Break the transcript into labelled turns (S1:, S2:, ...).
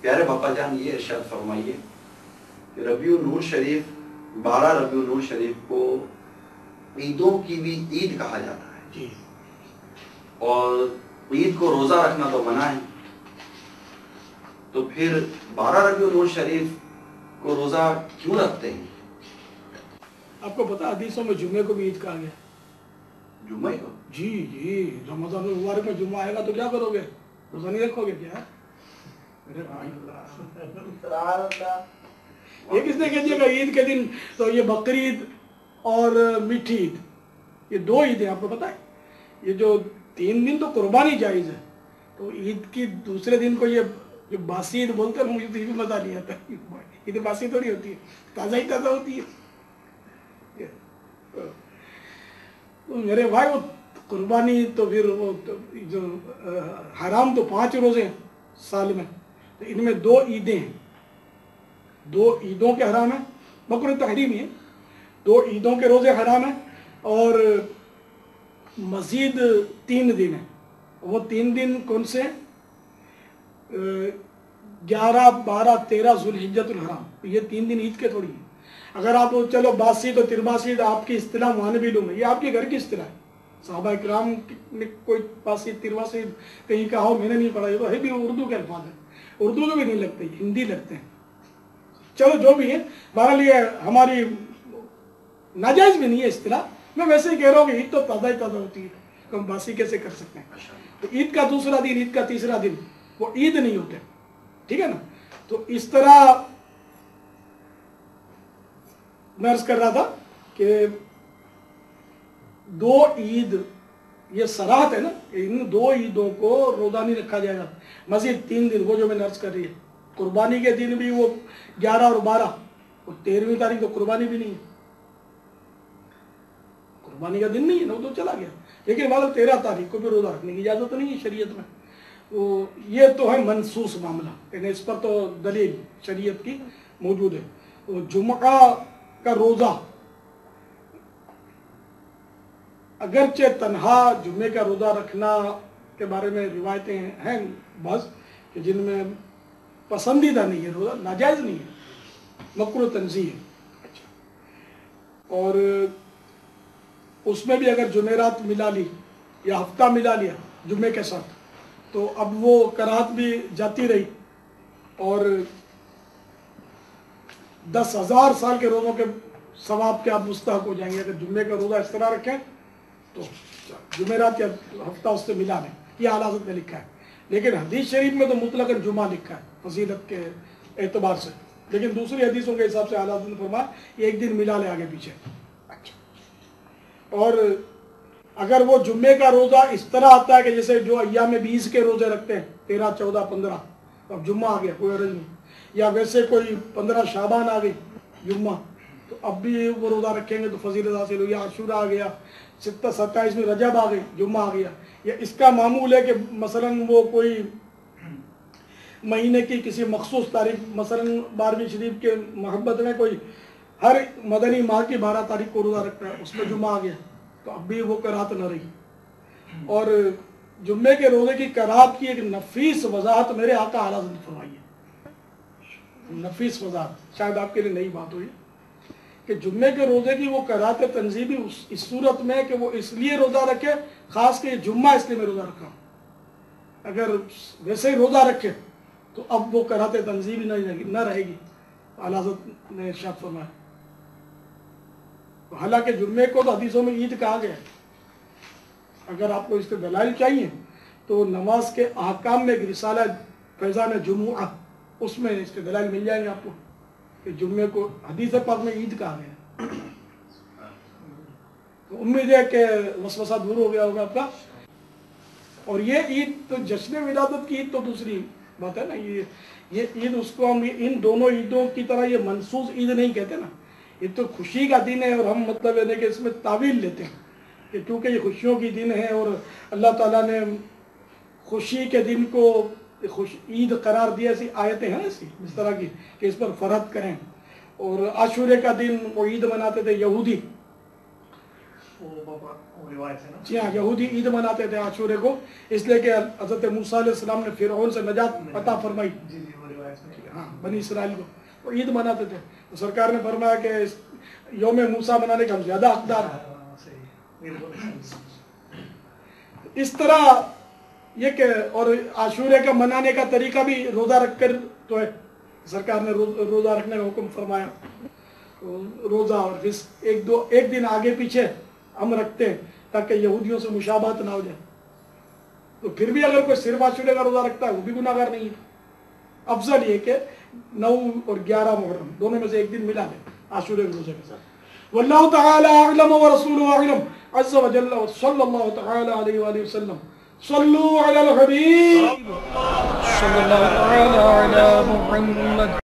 S1: پیارے باپا جان یہ ارشاد فرمائیے کہ ربیع نور شریف بارہ ربیع نور شریف کو عیدوں کی بھی عید کہا جاتا ہے۔
S2: جی۔
S1: اور عید کو روزہ رکھنا تو منع ہے۔ تو پھر بارہ ربیع نور شریف کو روزہ کیوں رکھتے ہیں؟
S2: آپ کو پتا حدیثوں میں جمعے کو بھی عید کہا گیا۔
S1: جمعے کو؟
S2: جی جی رمضان المبارک میں جمعہ آئے گا تو کیا کرو گے؟ روزہ نہیں رکھو گے کیا؟ یہ کس نے کہہ دیا کہ عید کے دن تو یہ بقرعید اور میٹھی عید؟ یہ دو عید ہیں، آپ کو پتا ہے؟ یہ جو تین دن تو قربانی جائز ہے، تو عید کی دوسرے دن کو یہ جو باسی عید بولتے ہیں، مجھے تو یہ بھی مزہ نہیں آتا۔ عید باسی تھوڑی ہوتی ہے، تازہ ہی تازہ ہوتی ہے۔ تو میرے بھائی، وہ قربانی تو پھر وہ جو، حرام تو پانچ روزے سال میں۔ تو ان میں دو عیدیں ہیں۔ دو عیدوں کے حرام ہیں بکر تحریمی ہے دو عیدوں کے روزے حرام ہیں اور مزید تین دن ہیں۔ وہ تین دن کون سے ہیں؟ گیارہ، بارہ، تیرہ ذوالحجت الحرام۔ یہ تین دن عید کے تھوڑی ہیں۔ اگر آپ چلو باسید اور ترباسید آپ کی اصطلاح مانوی لوں میں یہ آپ کے گھر کی اصطلاح ہے۔ صحابہ اکرام نے کوئی باسید ترباسید کہیں کہا ہو، میں نے نہیں پڑھا، یہ تو ہے بھی اردو کے الفاظ ہیں۔ اردو کے بھی نہیں لگتے، ہندی لگتے ہیں۔ چلو، جو بھی ہے، بہرحال یہ ہماری ناجائز بھی نہیں ہے اصطلاح۔ میں ویسے ہی کہہ رہا ہوں کہ عید تو تازہ ہی تازہ ہوتی ہے ہم باسی کیسے کر سکتے ہیں۔ تو عید کا دوسرا دن، عید کا تیسرا دن، وہ عید نہیں ہوتے۔ ٹھیک ہے نا؟ تو اس طرح میں عرض کر رہا تھا کہ دو عید، یہ سراحت ہے نا ان دو عیدوں کو روزہ نہیں رکھا جائے گا۔ مزید تین دن وہ جو میں نے عرض کر رہی ہے، قربانی کے دن بھی وہ گیارہ اور بارہ اور تیرہویں تاریخ تو قربانی بھی نہیں ہے۔ قربانی کا دن نہیں ہے نا، وہ تو چلا گیا۔ لیکن مطلب تیرہ تاریخ کو بھی روزہ رکھنے کی اجازت نہیں ہے شریعت میں۔ تو یہ تو ہے منسوس معاملہ یعنی اس پر تو دلیل شریعت کی موجود ہے۔ جمعہ کا روزہ اگرچہ تنہا جمعے کا روزہ رکھنا کے بارے میں روایتیں ہیں بس کہ جن میں پسندیدہ نہیں ہے، روزہ ناجائز نہیں ہے، مکر و تنظیم ہے۔ اچھا۔ اور اس میں بھی اگر جمعرات ملا لی یا ہفتہ ملا لیا جمعے کے ساتھ، تو اب وہ کرات بھی جاتی رہی۔ اور دس ہزار سال کے روزوں کے ثواب کے آپ مستحق ہو جائیں گے۔ اگر جمعے کا روزہ اس طرح رکھیں تو جمعرات یا ہفتہ اس سے ملا لیں یہ حضرت نے لکھا ہے۔ لیکن حدیث شریف میں تو مطلق جمعہ لکھا ہے فضیلت کے اعتبار سے۔ لیکن دوسری حدیثوں کے حساب سے حضرت نے فرمایا یہ ایک دن ملا لے آگے پیچھے۔ اور اگر وہ جمعے کا روزہ اس طرح آتا ہے کہ جیسے جو ایام بیس کے روزے رکھتے ہیں تیرہ چودہ پندرہ اب جمعہ آ گیا کوئی عرض نہیں۔ یا ویسے کوئی پندرہ شابان آ گئی جمعہ۔ تو اب بھی وہ روزہ رکھیں گے تو فضیلت حاصل ہوئی، عاشورہ آ گیا، ستہ، ستائیس میں رجب آ گئی، جمعہ آ گیا۔ یا اس کا معمول ہے کہ مثلا وہ کوئی مہینے کی کسی مخصوص تاریخ، مثلا بارہویں شریف کے محبت میں کوئی ہر مدنی ماہ کی بارہ تاریخ کو روزہ رکھتا ہے، اس میں جمعہ آ گیا۔ تو اب بھی وہ کرات نہ رہی۔ اور جمعے کے روزے کی کرات کی ایک نفیس وضاحت میرے آقا اعلیٰ نے فرمائی ہے نفیس وضاحت، شاید آپ کے لیے نئی بات ہوئی۔ کہ جمعے کے روزے کی وہ کرات تنظیمی اس صورت میں کہ وہ اس لیے روزہ رکھے، خاص کہ جمعہ اس لیے میں روزہ رکھا ہوں۔ اگر ویسے ہی روزہ رکھے، تو اب وہ کرات تنظیمی نہ رہے گی۔ اعلیٰ نے ارشاد فرمایا۔ حالانکہ جمعے کو تو حدیثوں میں عید کہا گیا اگر آپ کو اس کے دلائل چاہیے، تو نماز کے احکام میں ایک رسالہ فیضان جمعہ، اس میں اس کے دلائل مل جائیں گے آپ کو۔ کہ جمعے کو حدیث پاک میں عید کہا گیا۔ تو امید ہے کہ وسوسہ دور ہو گیا ہوگا آپ کا۔ اور یہ عید تو جشن ولادت کی عید تو دوسری بات ہے نا، یہ یہ عید اس کو ہم، ان دونوں عیدوں کی طرح یہ منسوس عید نہیں کہتے نا۔ یہ تو خوشی کا دن ہے اور ہم مطلب یعنی کہ اس میں تعویل لیتے ہیں۔ کہ کیونکہ یہ خوشیوں کی دن ہے اور اللہ تعالیٰ نے خوشی کے دن کو خوش عید قرار دیا ایسی آیتیں ہیں ایسی اس طرح کی کہ اس پر فرحت کریں۔ اور عاشورے کا دن وہ عید مناتے تھے یہودی۔ جی ہاں یہودی عید مناتے تھے عاشورے کو۔ اس لیے کہ حضرت موسیٰ علیہ السلام نے فرعون سے نجات عطا فرمائی۔
S3: جی جی وہ روایت میں۔
S2: ہاں بنی اسرائیل کو۔ وہ عید مناتے تھے۔ سرکار نے فرمایا کہ یوم موسیٰ منانے کا ہم زیادہ حقدار ہیں۔
S3: ہاں، صحیح۔
S2: اس طرح یہ کہ اور عاشورے کا منانے کا طریقہ بھی روزہ رکھ کر تو ہے۔ سرکار نے روزہ رکھنے کا حکم فرمایا۔ روزہ اور پھر ایک دو ایک دن آگے پیچھے ہم رکھتے ہیں تاکہ یہودیوں سے مشابہت نہ ہو جائے۔ تو پھر بھی اگر کوئی صرف عاشورے کا روزہ رکھتا ہے، وہ بھی گناہ گار نہیں ہے۔ افضل یہ کہ نو اور گیارہ محرم، دونوں میں سے ایک دن ملا دے عاشورے کے روزے کے ساتھ۔ واللہ تعالی اعلم ورسولہ اعلم، عز وجل صلی اللہ تعالی علیہ وآلہ وسلم۔ صلوا على الحبيب. صلى الله على محمد.